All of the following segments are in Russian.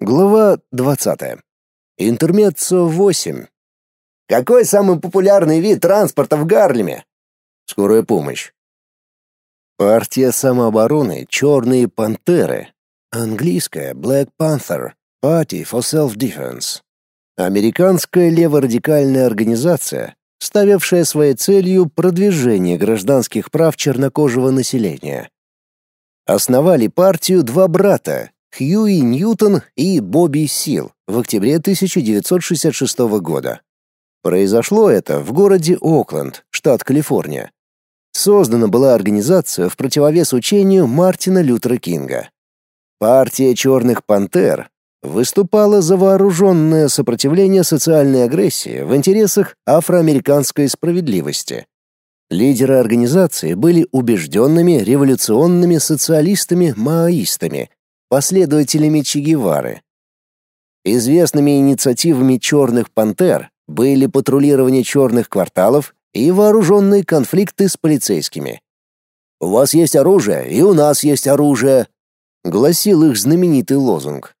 Глава 20. Интермеццо 8. Какой самый популярный вид транспорта в Гарлеме? Скорая помощь. Партия самообороны «Черные пантеры». Английская «Black Panther». Party for Self-Defense. Американская леворадикальная организация, ставившая своей целью продвижение гражданских прав чернокожего населения. Основали партию два брата Хьюи Ньютон и Бобби Сил в октябре 1966 года. Произошло это в городе Окленд, штат Калифорния. Создана была организация в противовес учению Мартина Лютера Кинга. Партия Черных Пантер выступала за вооруженное сопротивление социальной агрессии в интересах афроамериканской справедливости. Лидеры организации были убежденными революционными социалистами-маоистами, последователями Че Гевары. Известными инициативами «Черных пантер» были патрулирование черных кварталов и вооруженные конфликты с полицейскими. «У вас есть оружие, и у нас есть оружие», — гласил их знаменитый лозунг.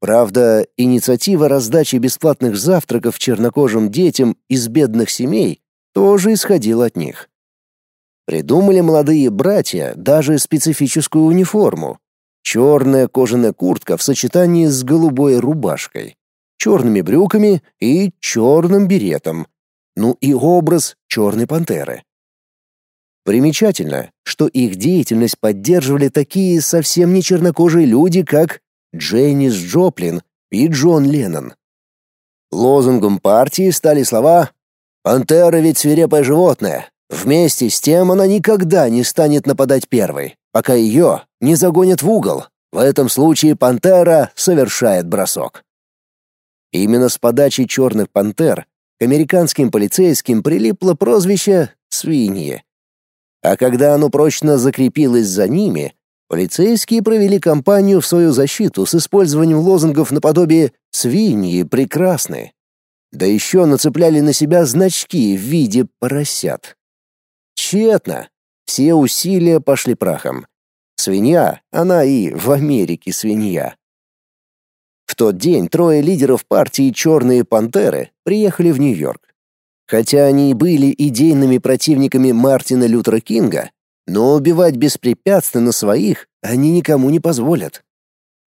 Правда, инициатива раздачи бесплатных завтраков чернокожим детям из бедных семей тоже исходила от них. Придумали молодые братья даже специфическую униформу, Черная кожаная куртка в сочетании с голубой рубашкой, черными брюками и черным беретом. Ну и образ черной пантеры. Примечательно, что их деятельность поддерживали такие совсем не чернокожие люди, как Дженнис Джоплин и Джон Леннон. Лозунгом партии стали слова «Пантера ведь свирепое животное. Вместе с тем она никогда не станет нападать первой пока ее не загонят в угол. В этом случае пантера совершает бросок. Именно с подачи черных пантер к американским полицейским прилипло прозвище «свиньи». А когда оно прочно закрепилось за ними, полицейские провели кампанию в свою защиту с использованием лозунгов наподобие «свиньи прекрасны». Да еще нацепляли на себя значки в виде поросят. Тщетно. Все усилия пошли прахом. Свинья, она и в Америке свинья. В тот день трое лидеров партии «Черные пантеры» приехали в Нью-Йорк. Хотя они и были идейными противниками Мартина Лютера Кинга, но убивать беспрепятственно своих они никому не позволят.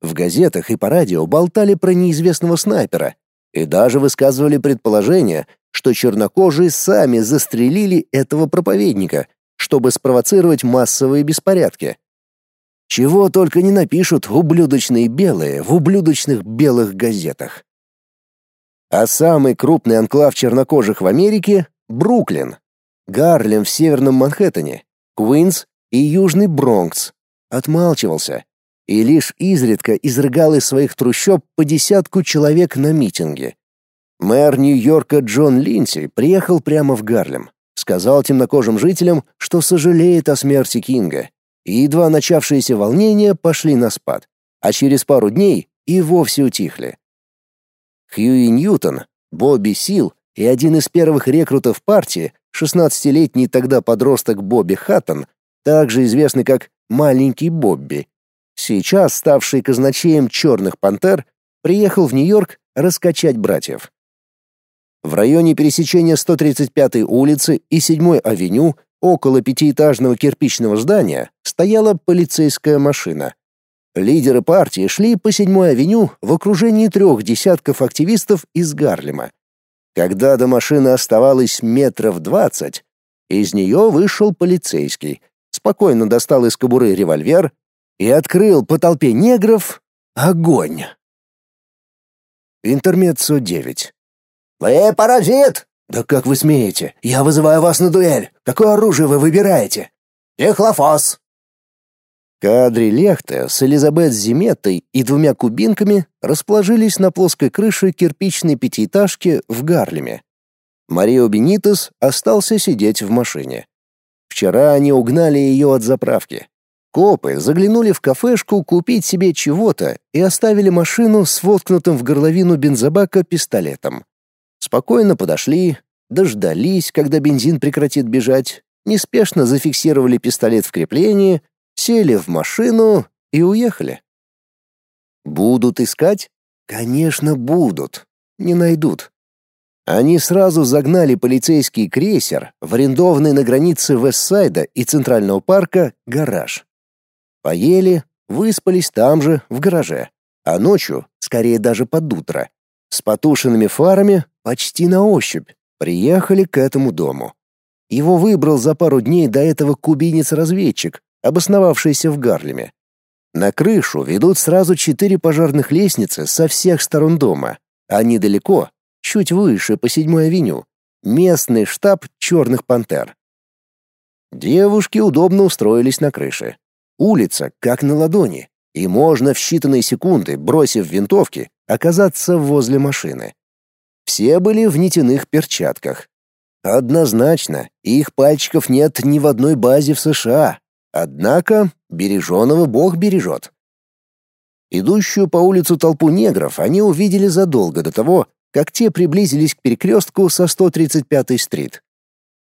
В газетах и по радио болтали про неизвестного снайпера и даже высказывали предположение, что чернокожие сами застрелили этого проповедника, чтобы спровоцировать массовые беспорядки. Чего только не напишут ублюдочные белые в ублюдочных белых газетах. А самый крупный анклав чернокожих в Америке — Бруклин, Гарлем в северном Манхэттене, Куинс и Южный Бронкс отмалчивался и лишь изредка изрыгал из своих трущоб по десятку человек на митинге. Мэр Нью-Йорка Джон Линдси приехал прямо в Гарлем. Сказал темнокожим жителям, что сожалеет о смерти Кинга, и едва начавшиеся волнения пошли на спад, а через пару дней и вовсе утихли. Хьюи Ньютон, Бобби Сил и один из первых рекрутов партии, 16-летний тогда подросток Бобби Хаттон, также известный как «Маленький Бобби», сейчас ставший казначеем «Черных пантер», приехал в Нью-Йорк раскачать братьев. В районе пересечения 135-й улицы и 7-й авеню около пятиэтажного кирпичного здания стояла полицейская машина. Лидеры партии шли по 7-й авеню в окружении трех десятков активистов из Гарлема. Когда до машины оставалось метров двадцать, из нее вышел полицейский, спокойно достал из кобуры револьвер и открыл по толпе негров огонь. Интермеццо 9. «Вы паразит!» «Да как вы смеете? Я вызываю вас на дуэль! Какое оружие вы выбираете?» «Техлофос!» Кадри Лехта с Элизабет Зиметой и двумя кубинками расположились на плоской крыше кирпичной пятиэтажки в Гарлеме. Марио Бенитес остался сидеть в машине. Вчера они угнали ее от заправки. Копы заглянули в кафешку купить себе чего-то и оставили машину с воткнутым в горловину бензобака пистолетом. Спокойно подошли, дождались, когда бензин прекратит бежать, неспешно зафиксировали пистолет в креплении, сели в машину и уехали. Будут искать? Конечно, будут. Не найдут. Они сразу загнали полицейский крейсер в арендованный на границе Вестсайда и Центрального парка гараж. Поели, выспались там же, в гараже. А ночью, скорее даже под утро, с потушенными фарами, почти на ощупь, приехали к этому дому. Его выбрал за пару дней до этого кубинец-разведчик, обосновавшийся в Гарлеме. На крышу ведут сразу четыре пожарных лестницы со всех сторон дома, а недалеко, чуть выше по седьмой авеню, местный штаб «Черных пантер». Девушки удобно устроились на крыше. Улица как на ладони, и можно в считанные секунды, бросив винтовки, оказаться возле машины. Все были в нитяных перчатках. Однозначно, их пальчиков нет ни в одной базе в США. Однако береженого Бог бережет. Идущую по улицу толпу негров они увидели задолго до того, как те приблизились к перекрестку со 135-й стрит.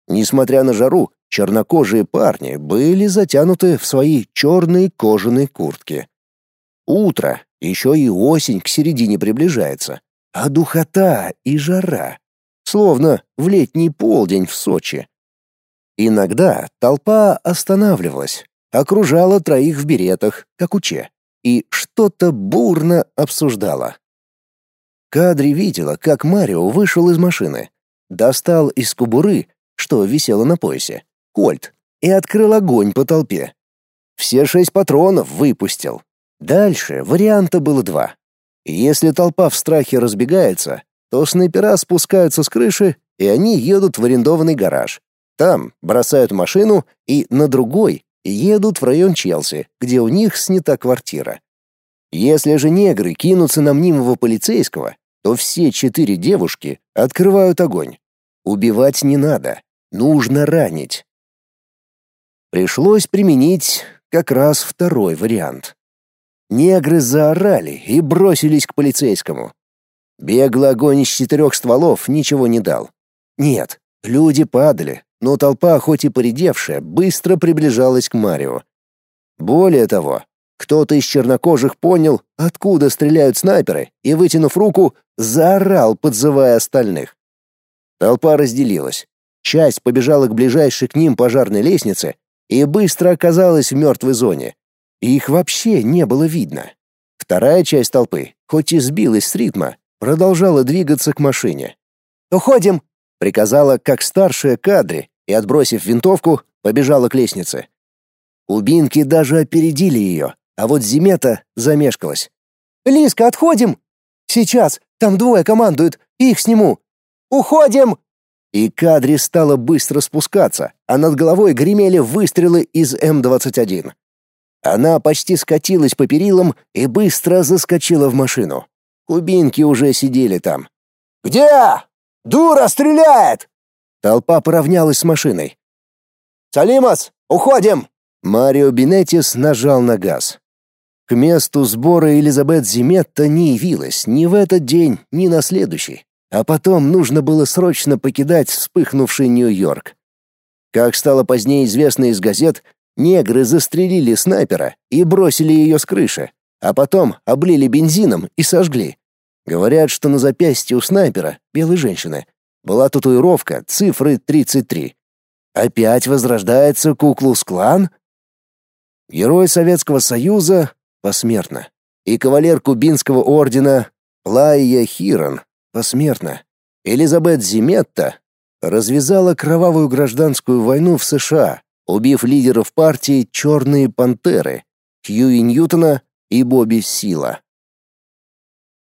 Несмотря на жару, чернокожие парни были затянуты в свои черные кожаные куртки. Утро, еще и осень к середине приближается, а духота и жара, словно в летний полдень в Сочи. Иногда толпа останавливалась, окружала троих в беретах, как уче, и что-то бурно обсуждала. Кадри видела, как Марио вышел из машины, достал из кобуры, что висело на поясе, кольт, и открыл огонь по толпе. Все шесть патронов выпустил, Дальше варианта было два. Если толпа в страхе разбегается, то снайпера спускаются с крыши, и они едут в арендованный гараж. Там бросают машину и на другой едут в район Челси, где у них снята квартира. Если же негры кинутся на мнимого полицейского, то все четыре девушки открывают огонь. Убивать не надо, нужно ранить. Пришлось применить как раз второй вариант. Негры заорали и бросились к полицейскому. Беглый огонь из четырех стволов ничего не дал. Нет, люди падали, но толпа, хоть и поредевшая, быстро приближалась к Марио. Более того, кто-то из чернокожих понял, откуда стреляют снайперы, и, вытянув руку, заорал, подзывая остальных. Толпа разделилась. Часть побежала к ближайшей к ним пожарной лестнице и быстро оказалась в мертвой зоне и их вообще не было видно. Вторая часть толпы, хоть и сбилась с ритма, продолжала двигаться к машине. «Уходим!» — приказала как старшая кадре и, отбросив винтовку, побежала к лестнице. Кубинки даже опередили ее, а вот Зимета замешкалась. «Лиска, отходим!» «Сейчас, там двое командуют, их сниму!» «Уходим!» И кадре стала быстро спускаться, а над головой гремели выстрелы из М-21. Она почти скатилась по перилам и быстро заскочила в машину. Кубинки уже сидели там. «Где? Дура стреляет!» Толпа поравнялась с машиной. «Салимас, уходим!» Марио Бинетис нажал на газ. К месту сбора Элизабет Зиметта не явилась ни в этот день, ни на следующий. А потом нужно было срочно покидать вспыхнувший Нью-Йорк. Как стало позднее известно из газет, Негры застрелили снайпера и бросили ее с крыши, а потом облили бензином и сожгли. Говорят, что на запястье у снайпера, белой женщины, была татуировка цифры 33. Опять возрождается Куклус-клан? Герой Советского Союза посмертно. И кавалер Кубинского ордена Плайя Хирон посмертно. Элизабет Зиметта развязала кровавую гражданскую войну в США убив лидеров партии «Черные пантеры» Хьюи Ньютона и Бобби Сила.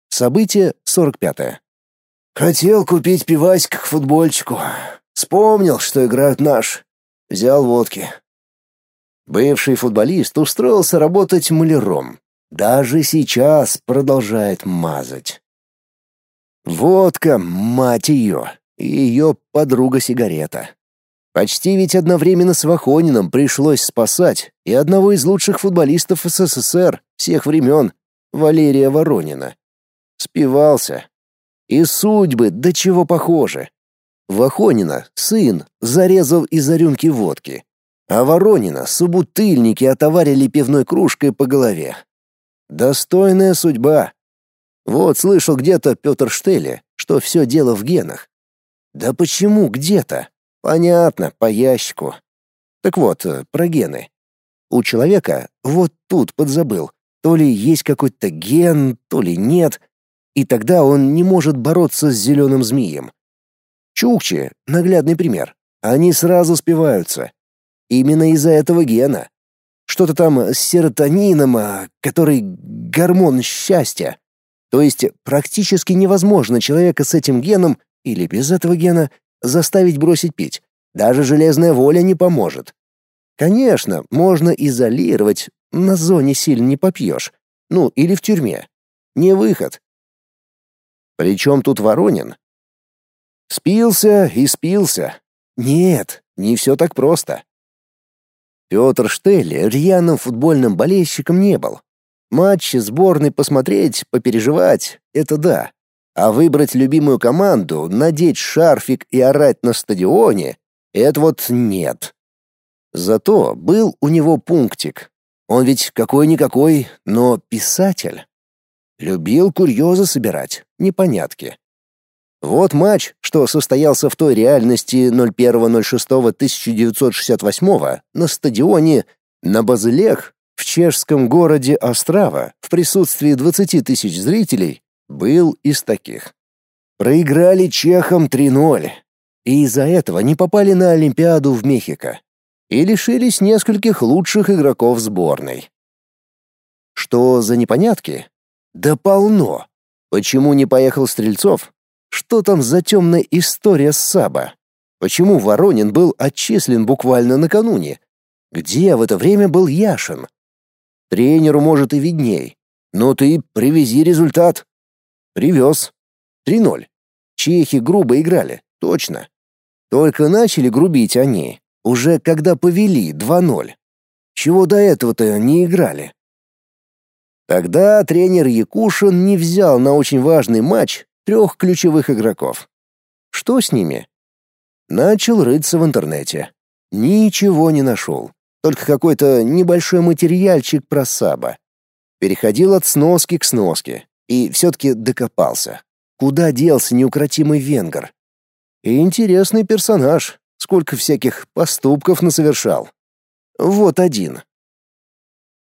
Событие 45-е. Хотел купить пивасик к футбольчику. Вспомнил, что играют наш. Взял водки. Бывший футболист устроился работать маляром. Даже сейчас продолжает мазать. Водка, мать ее, и ее подруга-сигарета. Почти ведь одновременно с Вахониным пришлось спасать и одного из лучших футболистов СССР всех времен, Валерия Воронина. Спивался. И судьбы до чего похожи. Вахонина сын зарезал из-за рюмки водки, а Воронина собутыльники отоварили пивной кружкой по голове. Достойная судьба. Вот слышал где-то Петр Штеле, что все дело в генах. Да почему где-то? Понятно, по ящику. Так вот, э, про гены. У человека вот тут подзабыл, то ли есть какой-то ген, то ли нет, и тогда он не может бороться с зеленым змеем. Чукчи — наглядный пример. Они сразу спиваются. Именно из-за этого гена. Что-то там с серотонином, а, который гормон счастья. То есть практически невозможно человека с этим геном или без этого гена заставить бросить пить. Даже железная воля не поможет. Конечно, можно изолировать, на зоне сильно не попьешь. Ну, или в тюрьме. Не выход. Причем тут Воронин? Спился и спился. Нет, не все так просто. Петр Штелли рьяным футбольным болельщиком не был. Матчи сборной посмотреть, попереживать — это да. А выбрать любимую команду, надеть шарфик и орать на стадионе — это вот нет. Зато был у него пунктик. Он ведь какой-никакой, но писатель. Любил курьезы собирать, непонятки. Вот матч, что состоялся в той реальности 01.06.1968 на стадионе на Базылех в чешском городе Острава в присутствии 20 тысяч зрителей, был из таких. Проиграли чехам 3:0 и из-за этого не попали на Олимпиаду в Мехико и лишились нескольких лучших игроков сборной. Что за непонятки? Да полно. Почему не поехал Стрельцов? Что там за темная история с Саба? Почему Воронин был отчислен буквально накануне? Где в это время был Яшин? Тренеру, может, и видней. Но ты привези результат. Привез. 3-0. Чехи грубо играли, точно. Только начали грубить они, уже когда повели 2-0. Чего до этого-то не играли? Тогда тренер Якушин не взял на очень важный матч трех ключевых игроков. Что с ними? Начал рыться в интернете. Ничего не нашел. Только какой-то небольшой материальчик про Саба. Переходил от сноски к сноске. И все-таки докопался. Куда делся неукротимый венгер? Интересный персонаж сколько всяких поступков насовершал. Вот один.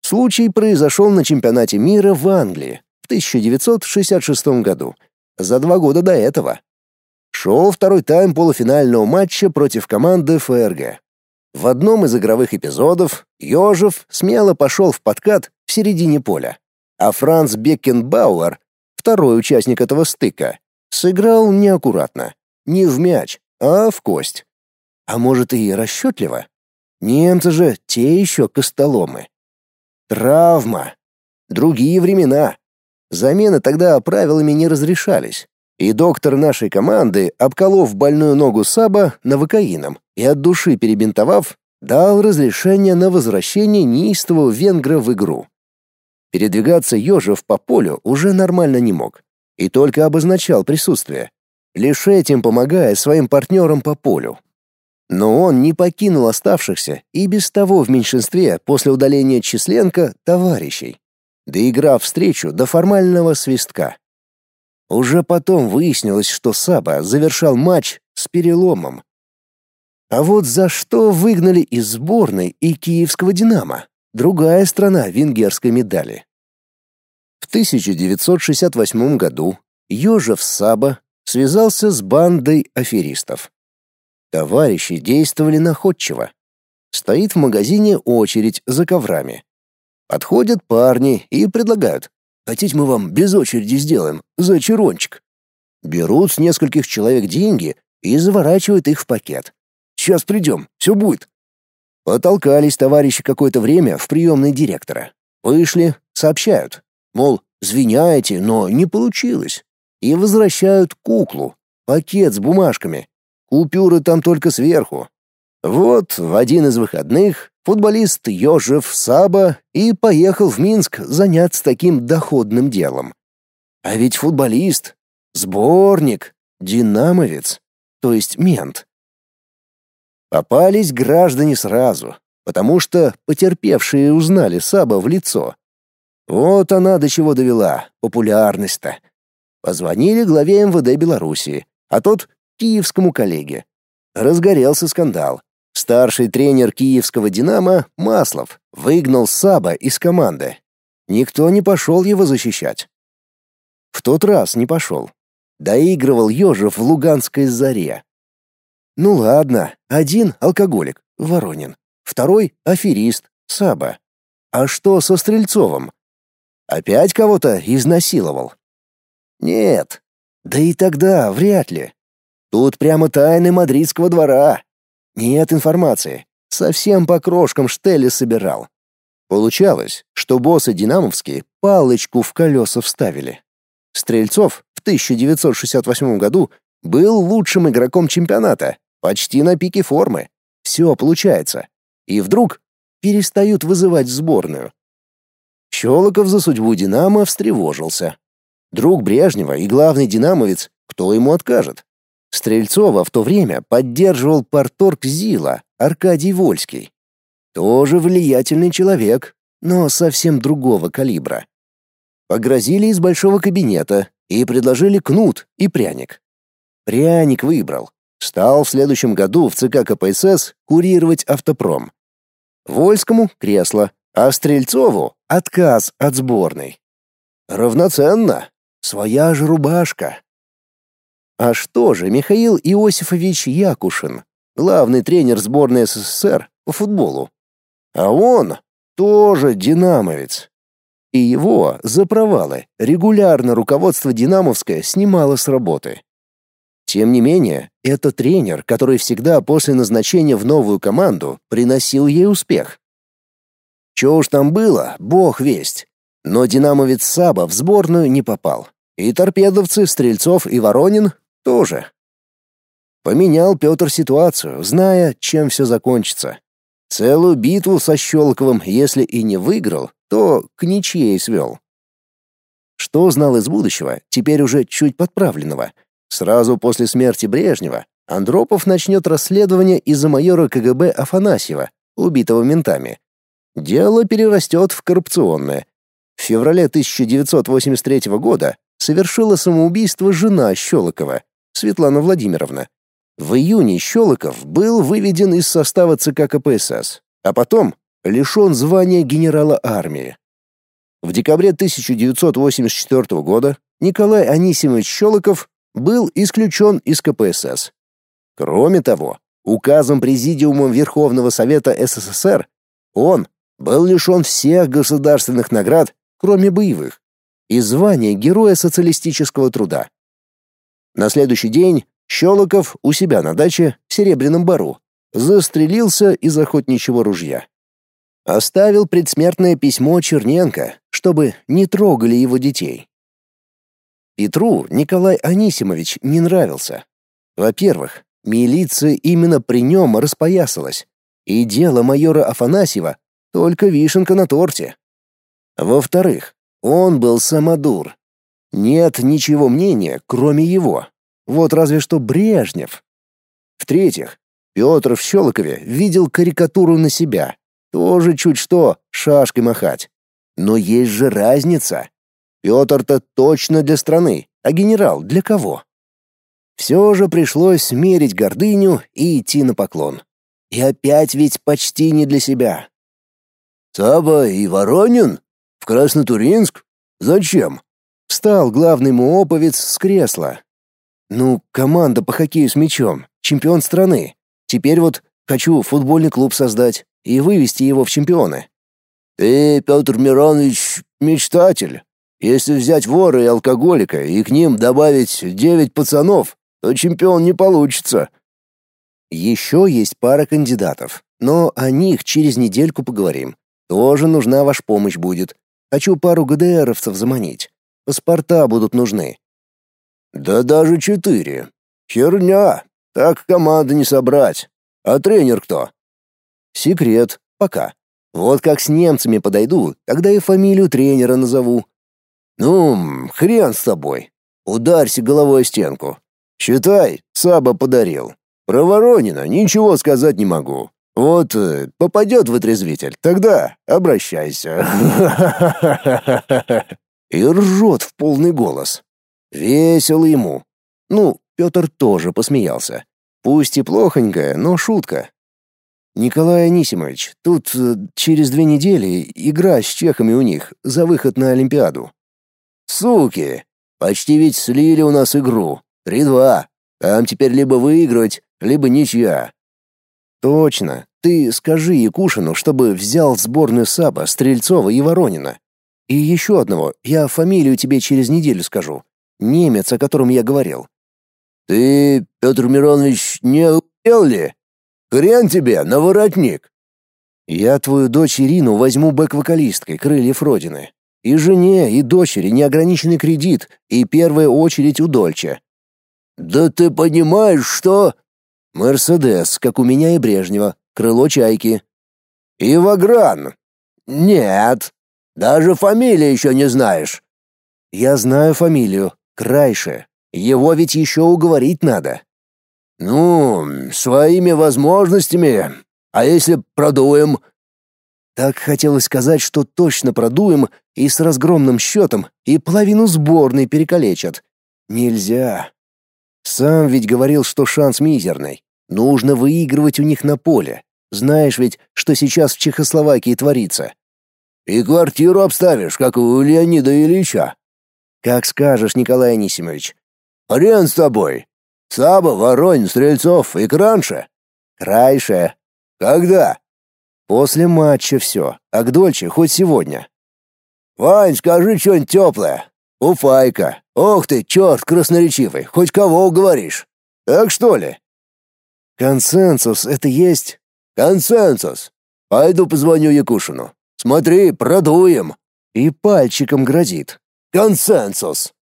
Случай произошел на чемпионате мира в Англии в 1966 году, за два года до этого. Шел второй тайм полуфинального матча против команды ФРГ. В одном из игровых эпизодов Ёжев смело пошел в подкат в середине поля, а Франц Беккенбауэр, второй участник этого стыка, сыграл неаккуратно, не в мяч, а в кость. А может и расчетливо? Немцы же те еще костоломы. Травма. Другие времена. Замены тогда правилами не разрешались. И доктор нашей команды, обколов больную ногу Саба новокаином и от души перебинтовав, дал разрешение на возвращение неистового венгра в игру. Передвигаться Ёжев по полю уже нормально не мог и только обозначал присутствие, лишь этим помогая своим партнерам по полю. Но он не покинул оставшихся и без того в меньшинстве после удаления Численко товарищей, доиграв встречу до формального свистка. Уже потом выяснилось, что Саба завершал матч с переломом. А вот за что выгнали из сборной и киевского «Динамо» другая страна венгерской медали. В 1968 году Ёжев Саба связался с бандой аферистов. Товарищи действовали находчиво. Стоит в магазине очередь за коврами. Подходят парни и предлагают. Хотите мы вам без очереди сделаем, за черончик. Берут с нескольких человек деньги и заворачивают их в пакет. Сейчас придем, все будет. Потолкались товарищи какое-то время в приемной директора. Вышли, сообщают. Мол, звиняете, но не получилось. И возвращают куклу, пакет с бумажками, Купюры там только сверху. Вот в один из выходных футболист Ёжев Саба и поехал в Минск заняться таким доходным делом. А ведь футболист, сборник, динамовец, то есть мент. Попались граждане сразу, потому что потерпевшие узнали Саба в лицо. Вот она до чего довела, популярность-то. Позвонили главе МВД Белоруссии, а тот — киевскому коллеге. Разгорелся скандал. Старший тренер киевского «Динамо» Маслов выгнал Саба из команды. Никто не пошел его защищать. В тот раз не пошел. Доигрывал Ежев в Луганской заре. Ну ладно, один алкоголик, Воронин, второй аферист, Саба. А что со Стрельцовым? Опять кого-то изнасиловал? Нет. Да и тогда вряд ли. Тут прямо тайны мадридского двора. Нет информации. Совсем по крошкам штели собирал. Получалось, что боссы динамовские палочку в колеса вставили. Стрельцов в 1968 году был лучшим игроком чемпионата, почти на пике формы. Все получается. И вдруг перестают вызывать сборную. Щелоков за судьбу «Динамо» встревожился. Друг Брежнева и главный динамовец, кто ему откажет? Стрельцова в то время поддерживал порторг Зила Аркадий Вольский. Тоже влиятельный человек, но совсем другого калибра. Погрозили из большого кабинета и предложили кнут и пряник. Пряник выбрал. Стал в следующем году в ЦК КПСС курировать автопром. Вольскому — кресло, а Стрельцову — отказ от сборной. Равноценно. Своя же рубашка. А что же Михаил Иосифович Якушин, главный тренер сборной СССР по футболу? А он тоже динамовец. И его за провалы регулярно руководство динамовское снимало с работы. Тем не менее, это тренер, который всегда после назначения в новую команду приносил ей успех. Что уж там было, бог весть. Но динамовец Саба в сборную не попал. И торпедовцы Стрельцов и Воронин тоже. Поменял Петр ситуацию, зная, чем все закончится. Целую битву со Щелковым, если и не выиграл, то к ничьей свел. Что знал из будущего, теперь уже чуть подправленного — Сразу после смерти Брежнева Андропов начнет расследование из-за майора КГБ Афанасьева, убитого ментами. Дело перерастет в коррупционное. В феврале 1983 года совершила самоубийство жена Щелокова, Светлана Владимировна. В июне Щелоков был выведен из состава ЦК КПСС, а потом лишен звания генерала армии. В декабре 1984 года Николай Анисимович Щелоков был исключен из КПСС. Кроме того, указом Президиума Верховного Совета СССР он был лишен всех государственных наград, кроме боевых, и звания Героя социалистического труда. На следующий день Щелоков у себя на даче в Серебряном Бару застрелился из охотничьего ружья. Оставил предсмертное письмо Черненко, чтобы не трогали его детей. Петру Николай Анисимович не нравился. Во-первых, милиция именно при нем распоясалась, и дело майора Афанасьева только вишенка на торте. Во-вторых, он был самодур. Нет ничего мнения, кроме его. Вот разве что Брежнев. В-третьих, Петр в Щелокове видел карикатуру на себя. Тоже чуть что шашкой махать. Но есть же разница. Петр-то точно для страны, а генерал для кого? Все же пришлось смерить гордыню и идти на поклон. И опять ведь почти не для себя. «Саба и Воронин? В Краснотуринск? Зачем?» Встал главный муоповец с кресла. «Ну, команда по хоккею с мячом, чемпион страны. Теперь вот хочу футбольный клуб создать и вывести его в чемпионы». «Ты, Петр Миронович, мечтатель. Если взять вора и алкоголика и к ним добавить девять пацанов, то чемпион не получится. Еще есть пара кандидатов, но о них через недельку поговорим. Тоже нужна ваша помощь будет. Хочу пару ГДРовцев заманить. Паспорта будут нужны. Да даже четыре. Херня. Так команды не собрать. А тренер кто? Секрет. Пока. Вот как с немцами подойду, тогда и фамилию тренера назову. «Ну, хрен с тобой. Ударься головой о стенку. Считай, Саба подарил. Про Воронина ничего сказать не могу. Вот э, попадет в отрезвитель, тогда обращайся. И ржет в полный голос. Весело ему. Ну, Петр тоже посмеялся. Пусть и плохонькая, но шутка. Николай Анисимович, тут э, через две недели игра с чехами у них за выход на Олимпиаду. Суки, почти ведь слили у нас игру. Три-два. Там теперь либо выиграть, либо ничья. Точно. Ты скажи Якушину, чтобы взял сборную Саба, Стрельцова и Воронина. И еще одного, я фамилию тебе через неделю скажу. Немец, о котором я говорил. Ты, Петр Миронович, не уел ли? Хрен тебе, на воротник. Я твою дочь Ирину возьму бэк-вокалисткой крыльев Родины. И жене, и дочери неограниченный кредит, и первая очередь у Дольче. Да ты понимаешь, что... Мерседес, как у меня и Брежнева, крыло чайки. И Вагран. Нет, даже фамилии еще не знаешь. Я знаю фамилию, Крайше. Его ведь еще уговорить надо. Ну, своими возможностями. А если продуем? Так хотелось сказать, что точно продуем и с разгромным счетом, и половину сборной перекалечат. Нельзя. Сам ведь говорил, что шанс мизерный. Нужно выигрывать у них на поле. Знаешь ведь, что сейчас в Чехословакии творится. И квартиру обставишь, как у Леонида Ильича. Как скажешь, Николай Анисимович. Хрен с тобой. Саба, Воронь, Стрельцов и Кранша. Крайше. Когда? После матча все. А к Дольче хоть сегодня. Вань, скажи что-нибудь теплое. Уфайка. Ох ты, черт красноречивый, хоть кого уговоришь. Так что ли? Консенсус это есть? Консенсус. Пойду позвоню Якушину. Смотри, продуем. И пальчиком грозит. Консенсус.